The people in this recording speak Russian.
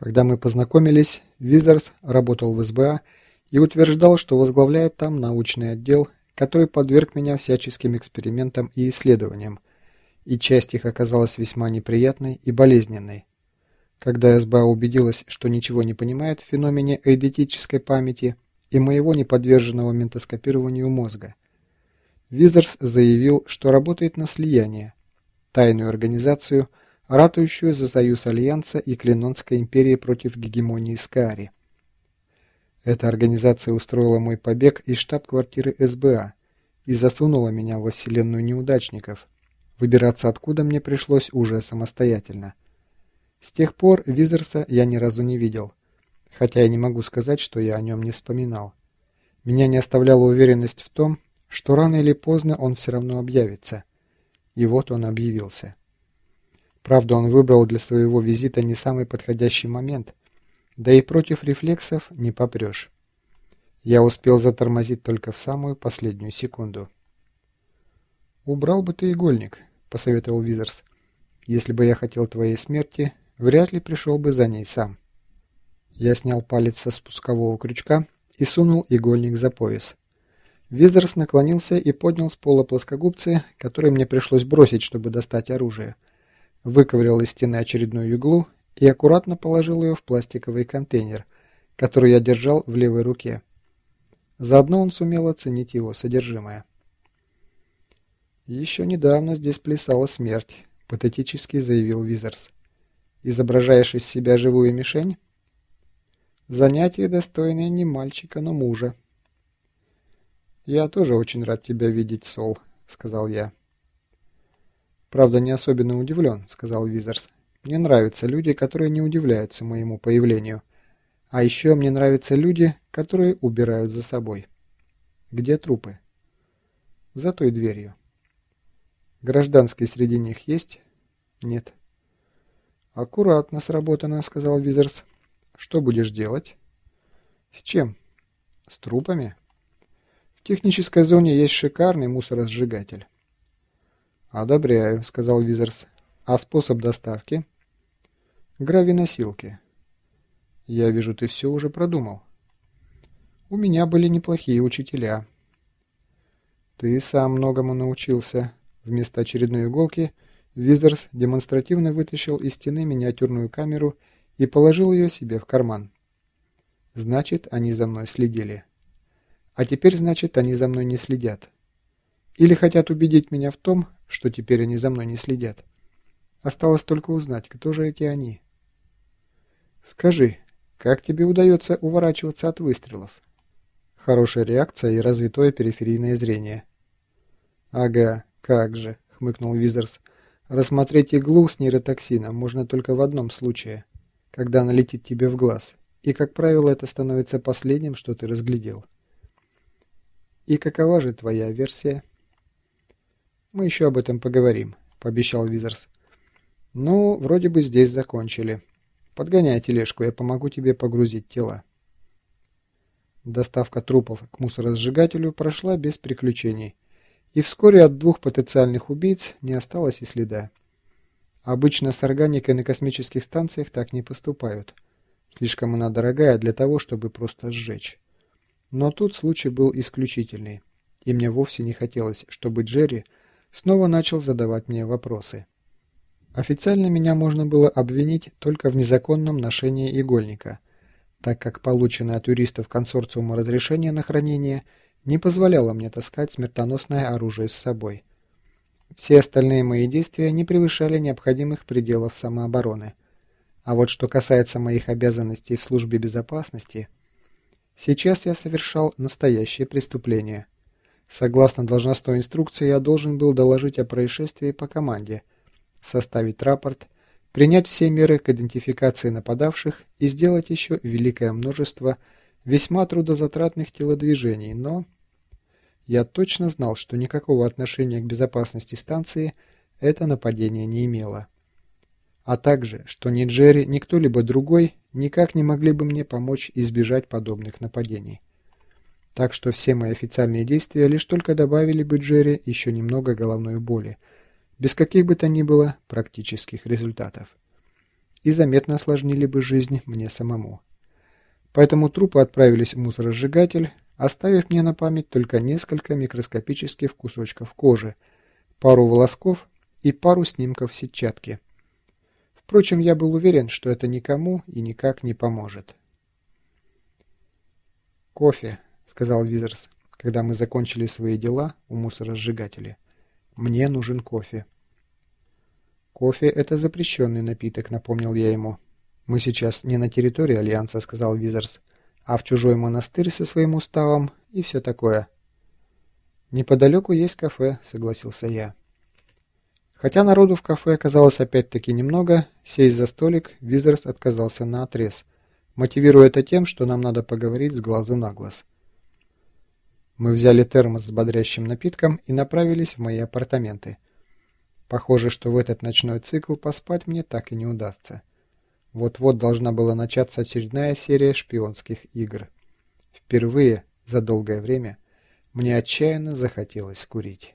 Когда мы познакомились, Визерс работал в СБА и утверждал, что возглавляет там научный отдел, который подверг меня всяческим экспериментам и исследованиям, и часть их оказалась весьма неприятной и болезненной. Когда СБА убедилась, что ничего не понимает в феномене эйдетической памяти и моего неподверженного ментоскопированию мозга, Визерс заявил, что работает на слияние, тайную организацию – ратующую за союз Альянса и Клинонской империи против гегемонии Скаари. Эта организация устроила мой побег из штаб-квартиры СБА и засунула меня во вселенную неудачников, выбираться откуда мне пришлось уже самостоятельно. С тех пор Визерса я ни разу не видел, хотя я не могу сказать, что я о нем не вспоминал. Меня не оставляла уверенность в том, что рано или поздно он все равно объявится. И вот он объявился. Правда, он выбрал для своего визита не самый подходящий момент, да и против рефлексов не попрешь. Я успел затормозить только в самую последнюю секунду. «Убрал бы ты игольник», — посоветовал Визерс. «Если бы я хотел твоей смерти, вряд ли пришел бы за ней сам». Я снял палец со спускового крючка и сунул игольник за пояс. Визерс наклонился и поднял с пола плоскогубцы, которые мне пришлось бросить, чтобы достать оружие — выковырял из стены очередную иглу и аккуратно положил ее в пластиковый контейнер, который я держал в левой руке. Заодно он сумел оценить его содержимое. «Еще недавно здесь плясала смерть», — патетически заявил Визерс. «Изображаешь из себя живую мишень?» «Занятие достойное не мальчика, но мужа». «Я тоже очень рад тебя видеть, Сол», — сказал я. «Правда, не особенно удивлен», — сказал Визерс. «Мне нравятся люди, которые не удивляются моему появлению. А еще мне нравятся люди, которые убирают за собой». «Где трупы?» «За той дверью». «Гражданские среди них есть?» «Нет». «Аккуратно сработано», — сказал Визерс. «Что будешь делать?» «С чем?» «С трупами?» «В технической зоне есть шикарный мусоросжигатель». «Одобряю», — сказал Визерс. «А способ доставки?» «Гравиносилки». «Я вижу, ты все уже продумал». «У меня были неплохие учителя». «Ты сам многому научился». Вместо очередной иголки Визерс демонстративно вытащил из стены миниатюрную камеру и положил ее себе в карман. «Значит, они за мной следили». «А теперь, значит, они за мной не следят». Или хотят убедить меня в том, что теперь они за мной не следят. Осталось только узнать, кто же эти они. Скажи, как тебе удается уворачиваться от выстрелов? Хорошая реакция и развитое периферийное зрение. Ага, как же, хмыкнул Визерс. Рассмотреть иглу с нейротоксином можно только в одном случае, когда она летит тебе в глаз. И, как правило, это становится последним, что ты разглядел. И какова же твоя версия? «Мы еще об этом поговорим», — пообещал Визерс. «Ну, вроде бы здесь закончили. Подгоняй тележку, я помогу тебе погрузить тела». Доставка трупов к мусоросжигателю прошла без приключений, и вскоре от двух потенциальных убийц не осталось и следа. Обычно с органикой на космических станциях так не поступают. Слишком она дорогая для того, чтобы просто сжечь. Но тут случай был исключительный, и мне вовсе не хотелось, чтобы Джерри снова начал задавать мне вопросы. Официально меня можно было обвинить только в незаконном ношении игольника, так как полученное от юристов консорциума разрешение на хранение не позволяло мне таскать смертоносное оружие с собой. Все остальные мои действия не превышали необходимых пределов самообороны. А вот что касается моих обязанностей в службе безопасности, сейчас я совершал настоящее преступление – Согласно должностной инструкции, я должен был доложить о происшествии по команде, составить рапорт, принять все меры к идентификации нападавших и сделать еще великое множество весьма трудозатратных телодвижений, но... Я точно знал, что никакого отношения к безопасности станции это нападение не имело. А также, что ни Джерри, ни кто-либо другой никак не могли бы мне помочь избежать подобных нападений. Так что все мои официальные действия лишь только добавили бы Джерри еще немного головной боли, без каких бы то ни было практических результатов. и заметно осложнили бы жизнь мне самому. Поэтому трупы отправились в мусоросжигатель, оставив мне на память только несколько микроскопических кусочков кожи, пару волосков и пару снимков сетчатки. Впрочем, я был уверен, что это никому и никак не поможет. «Кофе», — сказал Визерс, когда мы закончили свои дела у мусоросжигателя. «Мне нужен кофе». «Кофе — это запрещенный напиток», — напомнил я ему. «Мы сейчас не на территории Альянса», — сказал Визерс а в чужой монастырь со своим уставом и все такое. «Неподалеку есть кафе», — согласился я. Хотя народу в кафе оказалось опять-таки немного, сесть за столик Визерс отказался на отрез, мотивируя это тем, что нам надо поговорить с глазу на глаз. Мы взяли термос с бодрящим напитком и направились в мои апартаменты. Похоже, что в этот ночной цикл поспать мне так и не удастся. Вот-вот должна была начаться очередная серия шпионских игр. Впервые за долгое время мне отчаянно захотелось курить.